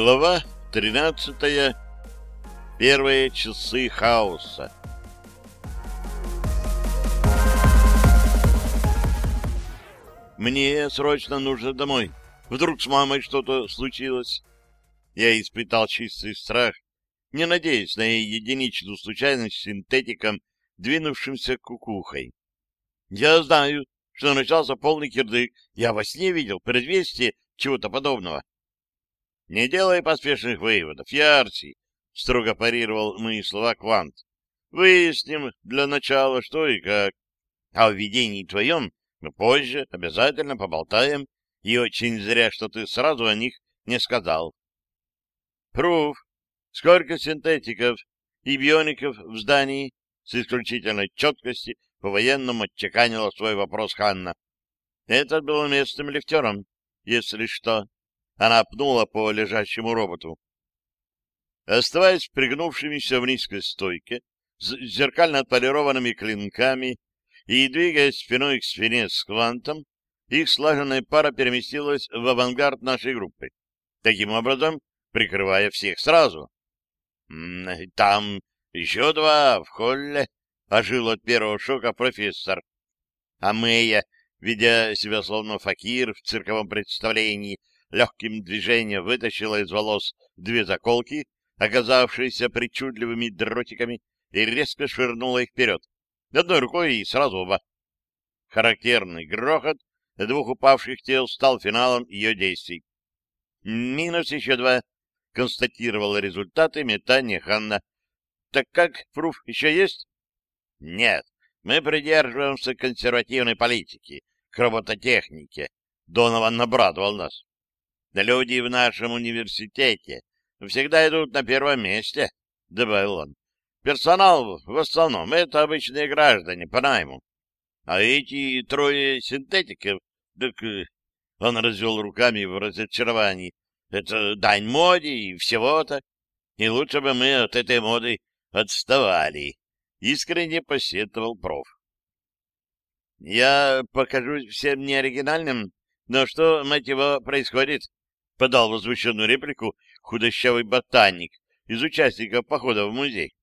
Глава 13. Первые часы хаоса. Мне срочно нужно домой. Вдруг с мамой что-то случилось. Я испытал чистый страх, не надеясь на единичную случайность с синтетиком, двинувшимся кукухой. Я знаю, что начался полный кирдык. Я во сне видел предвестие чего-то подобного. — Не делай поспешных выводов, Ярси, — строго парировал мои слова Квант. — Выясним для начала, что и как. А о видении твоем мы позже обязательно поболтаем, и очень зря, что ты сразу о них не сказал. Пруф. Сколько синтетиков и биоников в здании? С исключительной четкости по-военному отчеканила свой вопрос Ханна. Этот был местным лифтером, если что. Она пнула по лежащему роботу. Оставаясь пригнувшимися в низкой стойке, с зеркально отполированными клинками и двигаясь спиной к спине с квантом, их слаженная пара переместилась в авангард нашей группы, таким образом прикрывая всех сразу. — Там еще два в холле, — ожил от первого шока профессор. А Мэя, ведя себя словно факир в цирковом представлении, легким движением вытащила из волос две заколки, оказавшиеся причудливыми дротиками, и резко швырнула их вперед. Одной рукой и сразу оба. Характерный грохот двух упавших тел стал финалом ее действий. «Минус еще два», — констатировала результаты метания Ханна. «Так как, пруф еще есть?» «Нет, мы придерживаемся консервативной политики, к робототехнике», — Донован обрадовал нас. Люди в нашем университете всегда идут на первом месте, — добавил он. Персонал в основном — это обычные граждане по найму. А эти трое синтетиков, так э, он развел руками в разочаровании. Это дань моде и всего-то. И лучше бы мы от этой моды отставали. Искренне посетовал проф. Я покажусь всем неоригинальным, но что, мать его, происходит? — подал возмущенную реплику худощавый ботаник из участников похода в музей.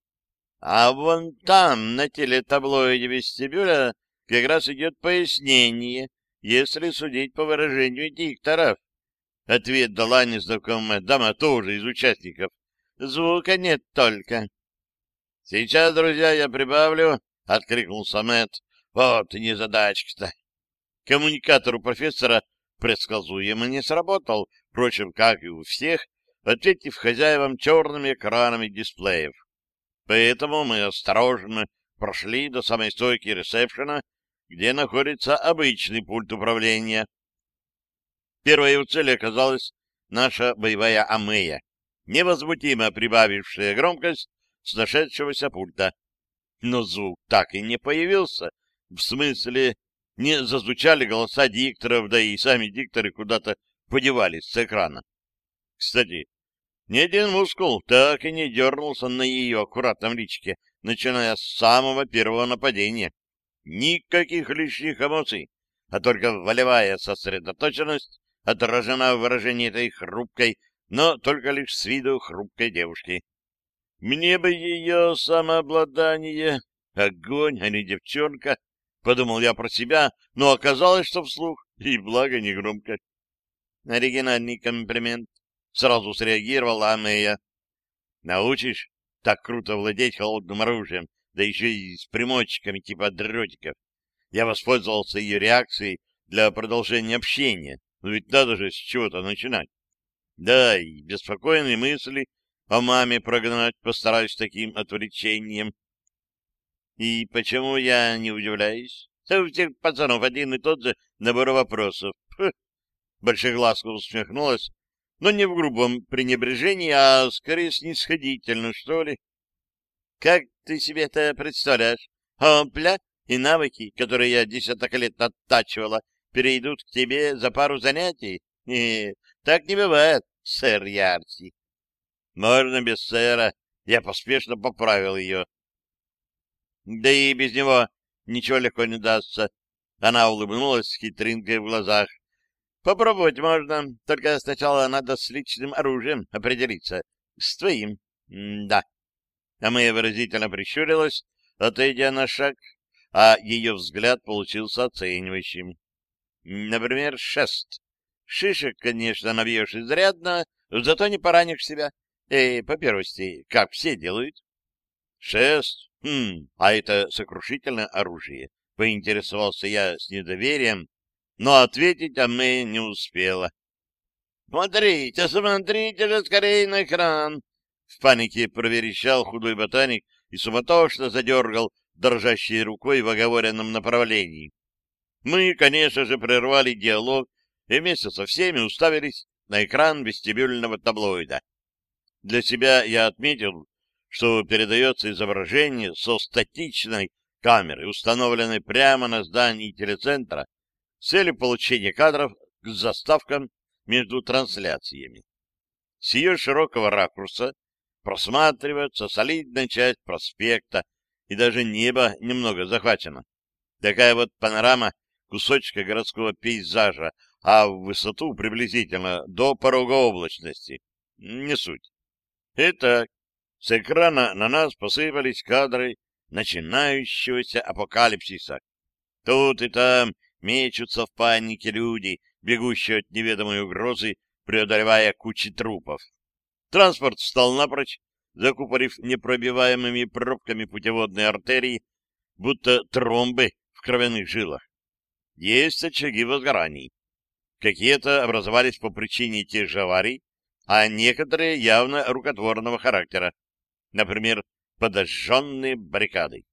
— А вон там, на телетаблоиде вестибюля, как раз идет пояснение, если судить по выражению дикторов. Ответ дала незнакомая дама, тоже из участников. Звука нет только. — Сейчас, друзья, я прибавлю, — откликнулся Мэтт. — Вот незадачка-то. Коммуникатор у профессора предсказуемо не сработал, впрочем, как и у всех, ответив хозяевам черными экранами дисплеев. Поэтому мы осторожно прошли до самой стойки ресепшена, где находится обычный пульт управления. Первой его целью оказалась наша боевая Амея, невозмутимо прибавившая громкость с нашедшегося пульта. Но звук так и не появился, в смысле не зазвучали голоса дикторов, да и сами дикторы куда-то подевались с экрана. Кстати, ни один мускул так и не дернулся на ее аккуратном личике, начиная с самого первого нападения. Никаких лишних эмоций, а только волевая сосредоточенность отражена в выражении этой хрупкой, но только лишь с виду хрупкой девушки. Мне бы ее самообладание, огонь, а не девчонка, — подумал я про себя, но оказалось, что вслух, и благо не громко. Оригинальный комплимент. Сразу среагировала Амея. Научишь так круто владеть холодным оружием, да еще и с примочками типа дротиков. Я воспользовался ее реакцией для продолжения общения, но ведь надо же с чего-то начинать. Да, и беспокойные мысли о маме прогнать постараюсь таким отвлечением. И почему я не удивляюсь? У всех пацанов один и тот же набор вопросов. Фу. Большеглазка усмехнулась, но не в грубом пренебрежении, а скорее снисходительно, что ли. Как ты себе это представляешь? Ампля и навыки, которые я десяток лет оттачивала, перейдут к тебе за пару занятий? Не, так не бывает, сэр Ярси. Можно без сэра. Я поспешно поправил ее. Да и без него ничего легко не дастся. Она улыбнулась с хитринкой в глазах. Попробовать можно, только сначала надо с личным оружием определиться. С твоим. М да. А моя выразительно прищурилась, отойдя на шаг, а ее взгляд получился оценивающим. Например, шест. Шишек, конечно, набьешь изрядно, зато не поранишь себя. И, по первости, как все делают. Шест? Хм, а это сокрушительное оружие. Поинтересовался я с недоверием, но ответить Амэ не успела. «Смотрите, смотрите же скорее на экран!» В панике проверещал худой ботаник и суматошно задергал дрожащей рукой в оговоренном направлении. Мы, конечно же, прервали диалог и вместе со всеми уставились на экран вестибюльного таблоида. Для себя я отметил, что передается изображение со статичной камеры, установленной прямо на здании телецентра, с целью получения кадров к заставкам между трансляциями. С ее широкого ракурса просматривается солидная часть проспекта, и даже небо немного захвачено. Такая вот панорама кусочка городского пейзажа, а в высоту приблизительно до порога облачности. Не суть. Итак, с экрана на нас посыпались кадры начинающегося апокалипсиса. Тут и там Мечутся в панике люди, бегущие от неведомой угрозы, преодолевая кучи трупов. Транспорт встал напрочь, закупорив непробиваемыми пробками путеводные артерии, будто тромбы в кровяных жилах. Есть очаги возгораний. Какие-то образовались по причине тех же аварий, а некоторые явно рукотворного характера. Например, подожженные баррикады.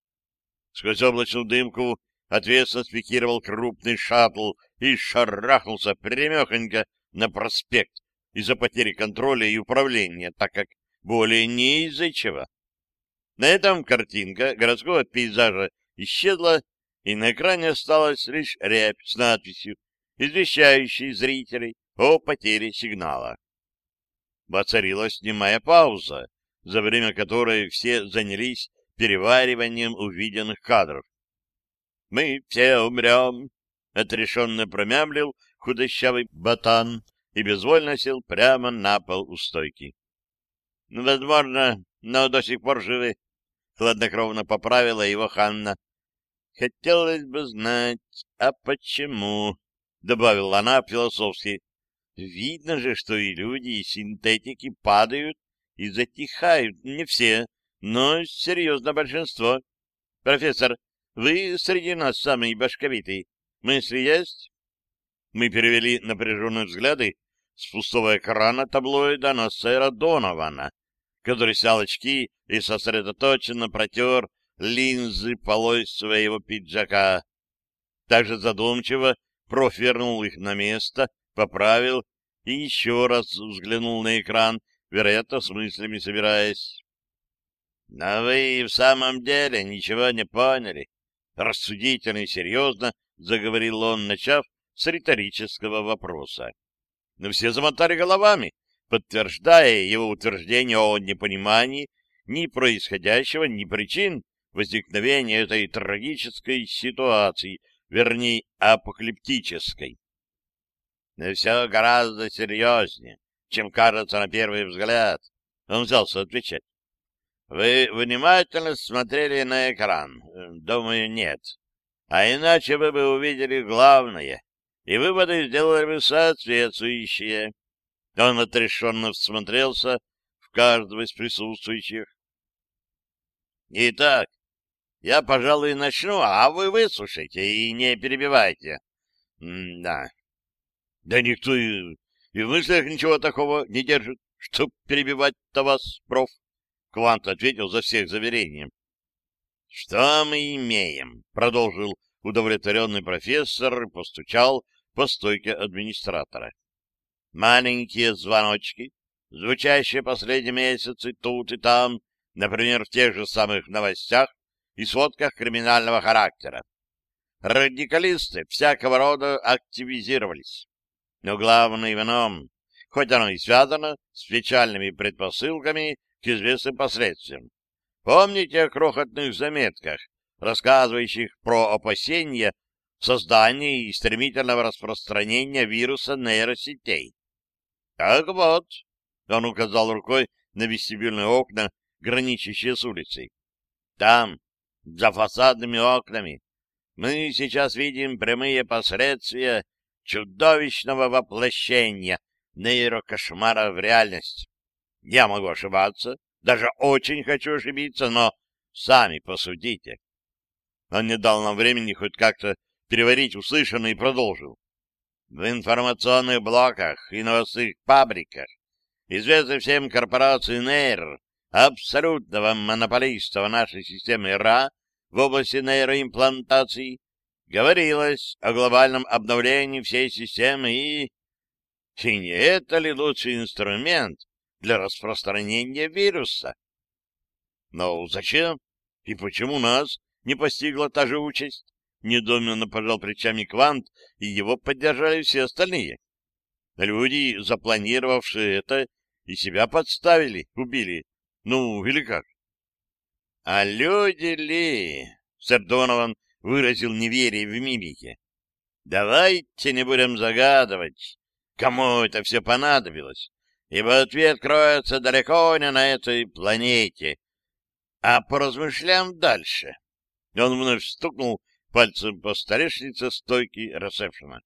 Сквозь облачную дымку ответственно спикировал крупный шаттл и шарахнулся прямехонько на проспект из-за потери контроля и управления, так как более не из-за чего. На этом картинка городского пейзажа исчезла, и на экране осталась лишь рябь с надписью, извещающей зрителей о потере сигнала. Воцарилась немая пауза, за время которой все занялись перевариванием увиденных кадров. Мы все умрем, — отрешенно промямлил худощавый ботан и безвольно сел прямо на пол у стойки. — Возможно, но до сих пор живы, — хладнокровно поправила его Ханна. — Хотелось бы знать, а почему? — добавила она философски. — Видно же, что и люди, и синтетики падают и затихают. Не все, но серьезно большинство. Профессор, вы среди нас самый башковитый. Мысли есть? Мы перевели напряженные взгляды с пустого экрана таблоида на сэра Донована, который снял очки и сосредоточенно протер линзы полой своего пиджака. Также задумчиво проф вернул их на место, поправил и еще раз взглянул на экран, вероятно, с мыслями собираясь. — Но вы в самом деле ничего не поняли, рассудительно и серьезно заговорил он, начав с риторического вопроса. Но все замотали головами, подтверждая его утверждение о непонимании ни происходящего, ни причин возникновения этой трагической ситуации, вернее, апокалиптической. Но все гораздо серьезнее, чем кажется на первый взгляд. Он взялся отвечать. Вы внимательно смотрели на экран? Думаю, нет. А иначе вы бы увидели главное, и выводы сделали бы соответствующие. Он отрешенно всмотрелся в каждого из присутствующих. Итак, я, пожалуй, начну, а вы выслушайте и не перебивайте. Да. Да никто и в мыслях ничего такого не держит, чтоб перебивать-то вас, проф. Квант ответил за всех заверением. — Что мы имеем? — продолжил удовлетворенный профессор и постучал по стойке администратора. — Маленькие звоночки, звучащие последние месяцы тут и там, например, в тех же самых новостях и сводках криминального характера. Радикалисты всякого рода активизировались. Но главное в хоть оно и связано с печальными предпосылками к известным последствиям. Помните о крохотных заметках, рассказывающих про опасения создания и стремительного распространения вируса нейросетей. Так вот, он указал рукой на вестибюльные окна, граничащие с улицей. Там, за фасадными окнами, мы сейчас видим прямые последствия чудовищного воплощения нейрокошмара в реальность. Я могу ошибаться, даже очень хочу ошибиться, но сами посудите. Он не дал нам времени хоть как-то переварить услышанное и продолжил. В информационных блоках и новостных фабриках известной всем корпорации НЕЙР, абсолютного монополиста нашей системы РА в области нейроимплантации, говорилось о глобальном обновлении всей системы и... И не это ли лучший инструмент для распространения вируса? Но зачем и почему нас не постигла та же участь? Недоменно пожал плечами Квант, и его поддержали все остальные. Люди, запланировавшие это, и себя подставили, убили. Ну, или как? А люди ли? Сэр Донован выразил неверие в мимике. Давайте не будем загадывать, кому это все понадобилось, ибо ответ кроется далеко не на этой планете. А поразмышляем дальше. Он вновь стукнул пальцем по столешнице стойки ресепшена.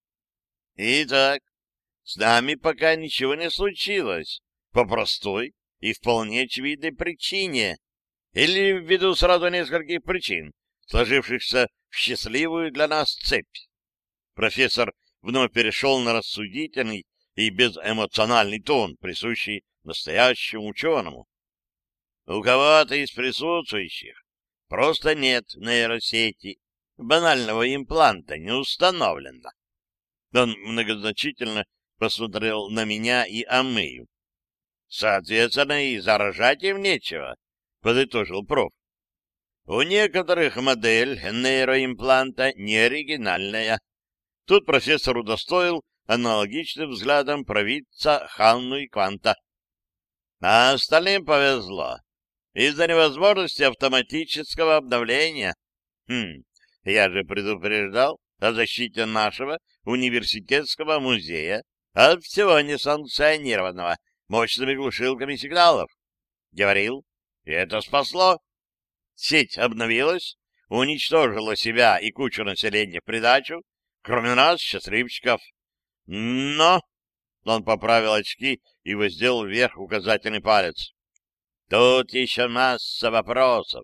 Итак, с нами пока ничего не случилось, по простой и вполне очевидной причине, или ввиду сразу нескольких причин, сложившихся в счастливую для нас цепь. Профессор вновь перешел на рассудительный и безэмоциональный тон, присущий настоящему ученому. У кого-то из присутствующих просто нет нейросети, банального импланта не установлено. Он многозначительно посмотрел на меня и Амею. Соответственно, и заражать им нечего, подытожил проф. У некоторых модель нейроимпланта не оригинальная. Тут профессор удостоил аналогичным взглядом провидца Ханну и Кванта. А остальным повезло. Из-за невозможности автоматического обновления. Хм, я же предупреждал о защите нашего университетского музея от всего несанкционированного мощными глушилками сигналов. Говорил, и это спасло. Сеть обновилась, уничтожила себя и кучу населения в придачу, кроме нас, счастливчиков. Но... Он поправил очки и воздел вверх указательный палец. Тут еще масса вопросов.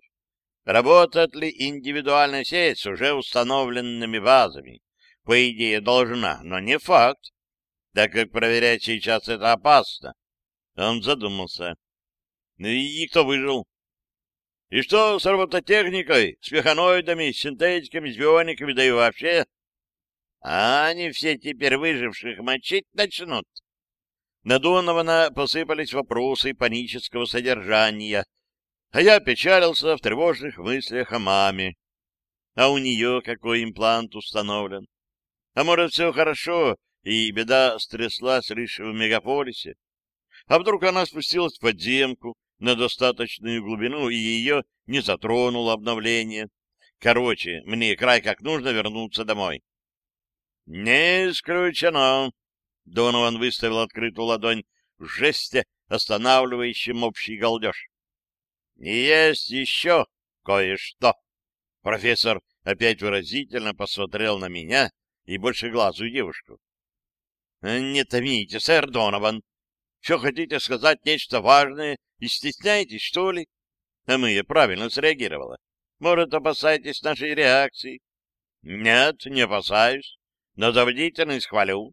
Работает ли индивидуальная сеть с уже установленными базами? По идее, должна, но не факт, так как проверять сейчас это опасно. Он задумался. И кто выжил? И что с робототехникой, с механоидами, с синтетиками, с биониками, да и вообще? А они все теперь выживших мочить начнут. На Донована посыпались вопросы панического содержания, а я печалился в тревожных мыслях о маме. А у нее какой имплант установлен? А может, все хорошо, и беда стряслась лишь в мегаполисе? А вдруг она спустилась в подземку, на достаточную глубину, и ее не затронуло обновление. Короче, мне край как нужно вернуться домой. — Не исключено. Донован выставил открытую ладонь в жесте, останавливающем общий галдеж. — Есть еще кое-что. Профессор опять выразительно посмотрел на меня и больше глазу девушку. — Не томите, сэр Донован. Все хотите сказать нечто важное и стесняетесь, что ли? А мы правильно среагировала. Может, опасаетесь нашей реакции? Нет, не опасаюсь. Но за бдительность хвалю.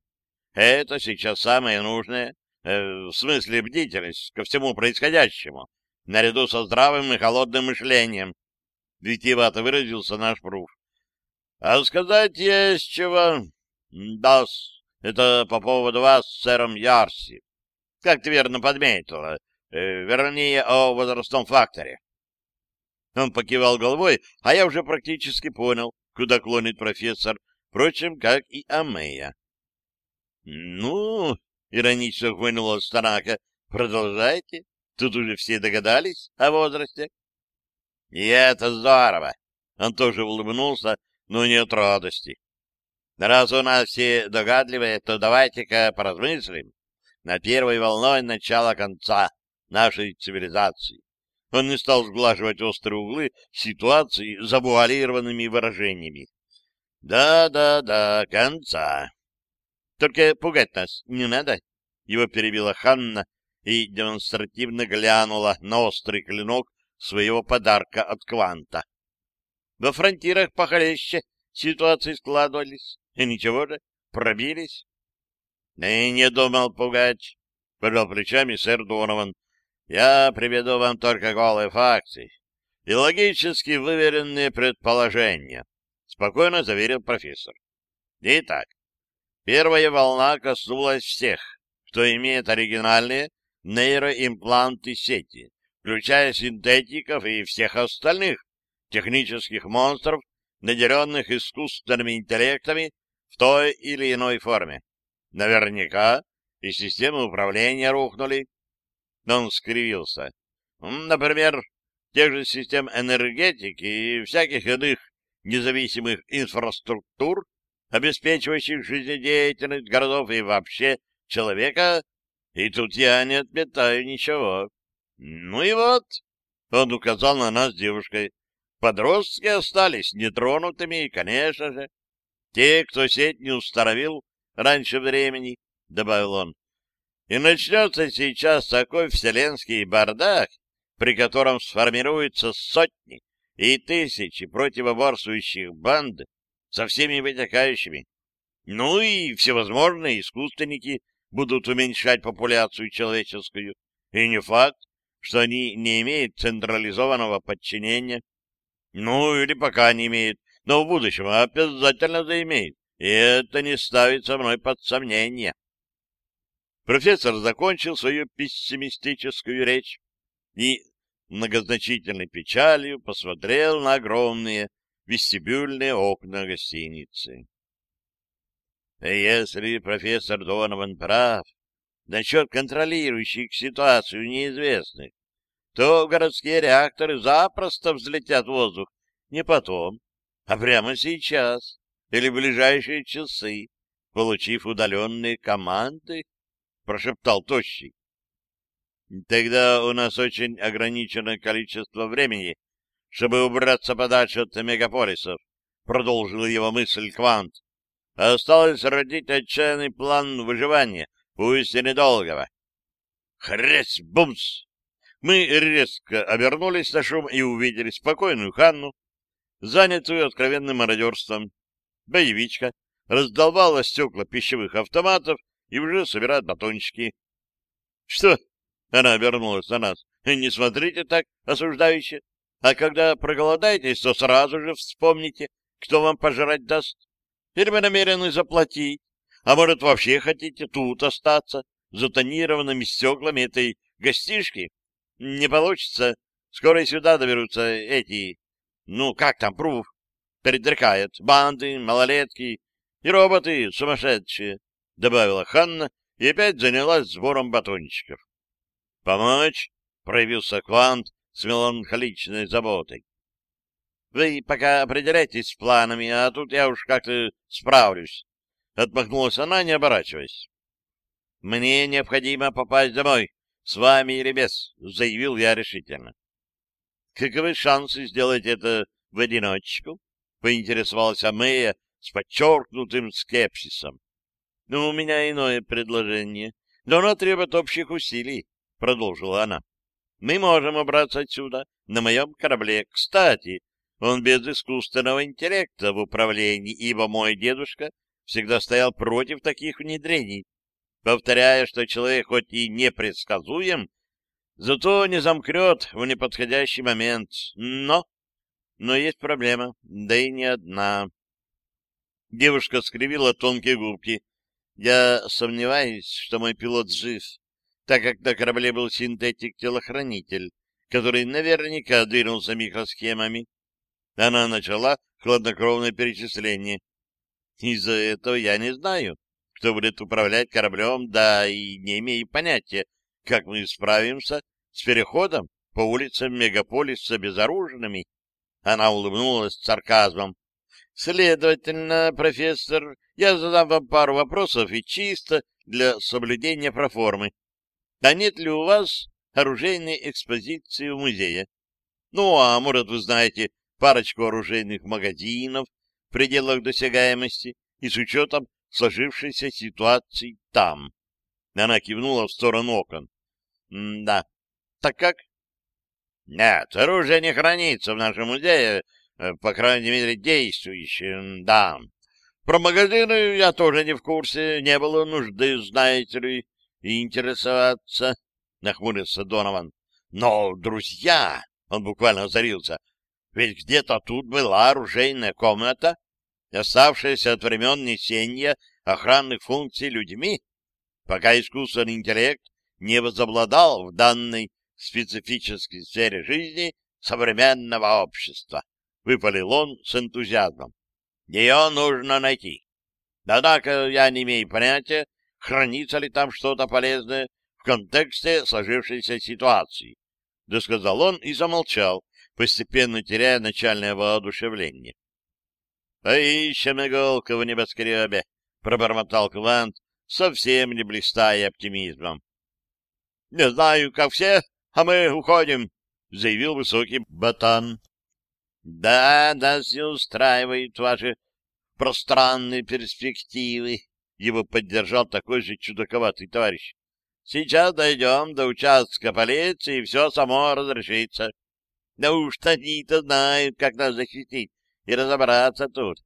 Это сейчас самое нужное. Э, в смысле бдительность ко всему происходящему, наряду со здравым и холодным мышлением. Витиевато выразился наш пруф. А сказать есть чего. да это по поводу вас сэром Ярси. Как ты верно подметила, Э, вернее, о возрастном факторе. Он покивал головой, а я уже практически понял, куда клонит профессор, впрочем, как и Амея. — Ну, — иронично хмыкнула Станака, — продолжайте. Тут уже все догадались о возрасте. — И это здорово. Он тоже улыбнулся, но не от радости. Раз у нас все догадливые, то давайте-ка поразмыслим над первой волной начала конца нашей цивилизации. Он не стал сглаживать острые углы ситуации завуалированными выражениями. «Да-да-да, конца. Только пугать нас не надо», — его перебила Ханна и демонстративно глянула на острый клинок своего подарка от Кванта. Во фронтирах похлеще ситуации складывались, и ничего же, пробились. — И не думал пугать, — пожал плечами сэр Донован. — Я приведу вам только голые факты и логически выверенные предположения, — спокойно заверил профессор. Итак, первая волна коснулась всех, кто имеет оригинальные нейроимпланты сети, включая синтетиков и всех остальных технических монстров, наделенных искусственными интеллектами в той или иной форме. Наверняка и системы управления рухнули. Он скривился. Например, тех же систем энергетики и всяких иных независимых инфраструктур, обеспечивающих жизнедеятельность городов и вообще человека, и тут я не отметаю ничего. Ну и вот, он указал на нас девушкой. Подростки остались нетронутыми, конечно же. Те, кто сеть не установил раньше времени, — добавил он. И начнется сейчас такой вселенский бардак, при котором сформируются сотни и тысячи противоборствующих банд со всеми вытекающими. Ну и всевозможные искусственники будут уменьшать популяцию человеческую. И не факт, что они не имеют централизованного подчинения. Ну, или пока не имеют, но в будущем обязательно заимеют. И это не ставится мной под сомнение. Профессор закончил свою пессимистическую речь и многозначительной печалью посмотрел на огромные вестибюльные окна гостиницы. Если профессор Донован прав насчет контролирующих ситуацию неизвестных, то городские реакторы запросто взлетят в воздух не потом, а прямо сейчас или в ближайшие часы, получив удаленные команды, — прошептал Тощий. — Тогда у нас очень ограниченное количество времени, чтобы убраться подальше от мегаполисов, — продолжил его мысль Квант. Осталось родить отчаянный план выживания, пусть и недолгого. Хресь, бумс! Мы резко обернулись на шум и увидели спокойную Ханну, занятую откровенным мародерством. Боевичка раздолбала стекла пищевых автоматов и уже собирает батончики. — Что? — она обернулась на нас. — Не смотрите так осуждающе. А когда проголодаетесь, то сразу же вспомните, кто вам пожрать даст. Или вы намерены заплатить, а может, вообще хотите тут остаться, за тонированными стеклами этой гостишки? Не получится. Скоро и сюда доберутся эти... Ну, как там, пруф? Передрекают. Банды, малолетки и роботы сумасшедшие, — добавила Ханна и опять занялась сбором батончиков. — Помочь? — проявился Квант с меланхоличной заботой. — Вы пока определяйтесь с планами, а тут я уж как-то справлюсь. Отмахнулась она, не оборачиваясь. — Мне необходимо попасть домой, с вами или без, — заявил я решительно. — Каковы шансы сделать это в одиночку? — поинтересовалась Амея с подчеркнутым скепсисом. — Ну, у меня иное предложение, но оно требует общих усилий, — продолжила она. — Мы можем убраться отсюда на моем корабле. Кстати, он без искусственного интеллекта в управлении, ибо мой дедушка всегда стоял против таких внедрений повторяя, что человек хоть и непредсказуем, зато не замкнет в неподходящий момент. Но... Но есть проблема, да и не одна. Девушка скривила тонкие губки. Я сомневаюсь, что мой пилот жив, так как на корабле был синтетик-телохранитель, который наверняка двинулся микросхемами. Она начала хладнокровное перечисление. Из-за этого я не знаю, кто будет управлять кораблем, да и не имею понятия, как мы справимся с переходом по улицам мегаполиса безоружными. Она улыбнулась сарказмом. Следовательно, профессор, я задам вам пару вопросов и чисто для соблюдения проформы. А нет ли у вас оружейной экспозиции в музее? Ну, а может, вы знаете парочку оружейных магазинов в пределах досягаемости и с учетом сложившейся ситуации там. Она кивнула в сторону окон. — Да. Так как? — Нет, оружие не хранится в нашем музее, э, по крайней мере, действующее, да. Про магазины я тоже не в курсе, не было нужды, знаете ли, интересоваться, — нахмурился Донован. — Но, друзья, — он буквально озарился, — ведь где-то тут была оружейная комната, оставшаяся от времен несения охранных функций людьми, пока искусственный интеллект не возобладал в данной специфической сфере жизни современного общества. Выпалил он с энтузиазмом. Ее нужно найти. Однако я не имею понятия, хранится ли там что-то полезное в контексте сложившейся ситуации. Да сказал он и замолчал, постепенно теряя начальное воодушевление. «Поищем иголку в небоскребе», — пробормотал Квант, совсем не блистая оптимизмом. — Не знаю, как все, а мы уходим, — заявил высокий ботан. — Да, нас не устраивают ваши пространные перспективы, — его поддержал такой же чудаковатый товарищ. — Сейчас дойдем до участка полиции, и все само разрешится. Да уж они-то знают, как нас защитить и разобраться тут.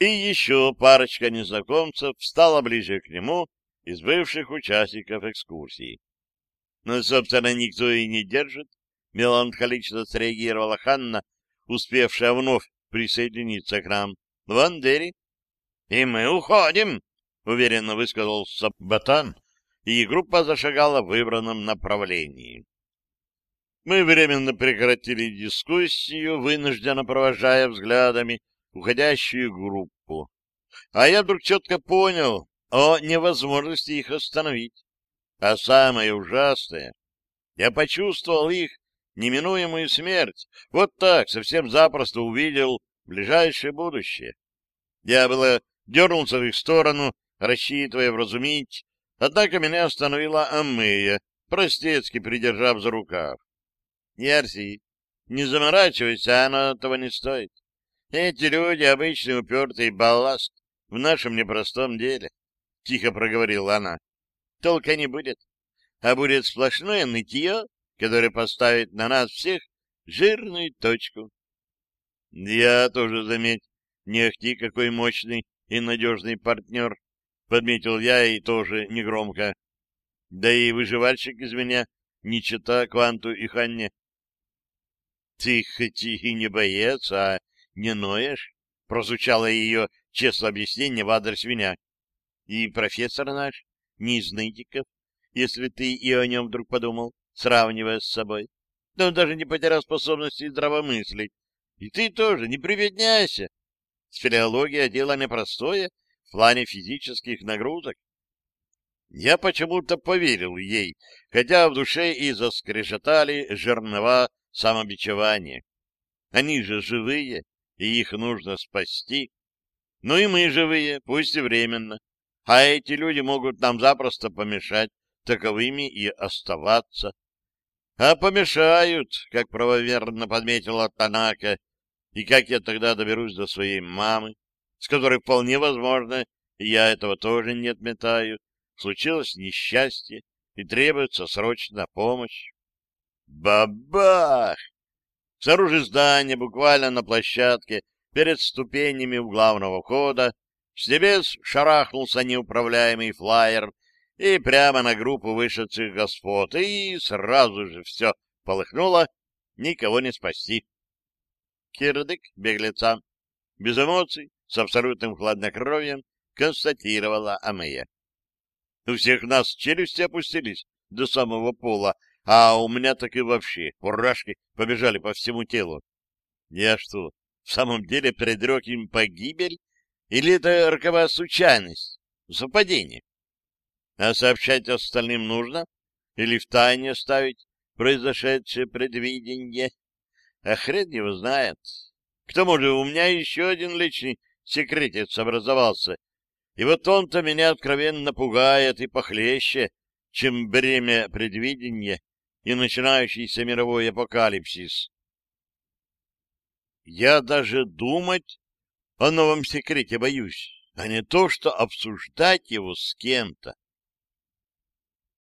И еще парочка незнакомцев встала ближе к нему из бывших участников экскурсии. Но, собственно, никто и не держит, меланхолично среагировала Ханна, успевшая вновь присоединиться к нам. Ван Дери. И мы уходим, уверенно высказался Батан, и группа зашагала в выбранном направлении. Мы временно прекратили дискуссию, вынужденно провожая взглядами уходящую группу. А я вдруг четко понял о невозможности их остановить. А самое ужасное, я почувствовал их неминуемую смерть. Вот так, совсем запросто увидел ближайшее будущее. Я было дернулся в их сторону, рассчитывая вразумить, однако меня остановила Амея, простецки придержав за рукав. Ярси, не заморачивайся, она этого не стоит. Эти люди — обычный упертый балласт в нашем непростом деле, — тихо проговорила она. Толка не будет, а будет сплошное нытье, которое поставит на нас всех жирную точку. Я тоже, заметь, не ахти какой мощный и надежный партнер, — подметил я и тоже негромко. Да и выживальщик из меня не чита Кванту и Ханне. Ты хоть и не боец, а не ноешь? Прозвучало ее честное объяснение в адрес меня. И профессор наш, не из нытиков, если ты и о нем вдруг подумал, сравнивая с собой. Да он даже не потерял способности здравомыслить. И ты тоже не прибедняйся. Спелеология — дело непростое в плане физических нагрузок. Я почему-то поверил ей, хотя в душе и заскрежетали жернова самобичевание. Они же живые, и их нужно спасти. Ну и мы живые, пусть и временно. А эти люди могут нам запросто помешать таковыми и оставаться. А помешают, как правоверно подметила Танака, и как я тогда доберусь до своей мамы, с которой вполне возможно, и я этого тоже не отметаю, случилось несчастье, и требуется срочная помощь. Бабах! Снаружи здания, буквально на площадке, перед ступенями у главного входа, с небес шарахнулся неуправляемый флайер и прямо на группу вышедших господ, и сразу же все полыхнуло, никого не спасти. Кирдык беглеца, без эмоций, с абсолютным хладнокровием, констатировала Амея. У всех нас челюсти опустились до самого пола, а у меня так и вообще мурашки побежали по всему телу. Я что, в самом деле предрек им погибель? Или это роковая случайность, совпадение? А сообщать остальным нужно? Или в тайне оставить произошедшее предвидение? А хрен его знает. К тому же у меня еще один личный секретец образовался, и вот он-то меня откровенно пугает и похлеще, чем бремя предвидения и начинающийся мировой апокалипсис. Я даже думать о новом секрете боюсь, а не то, что обсуждать его с кем-то.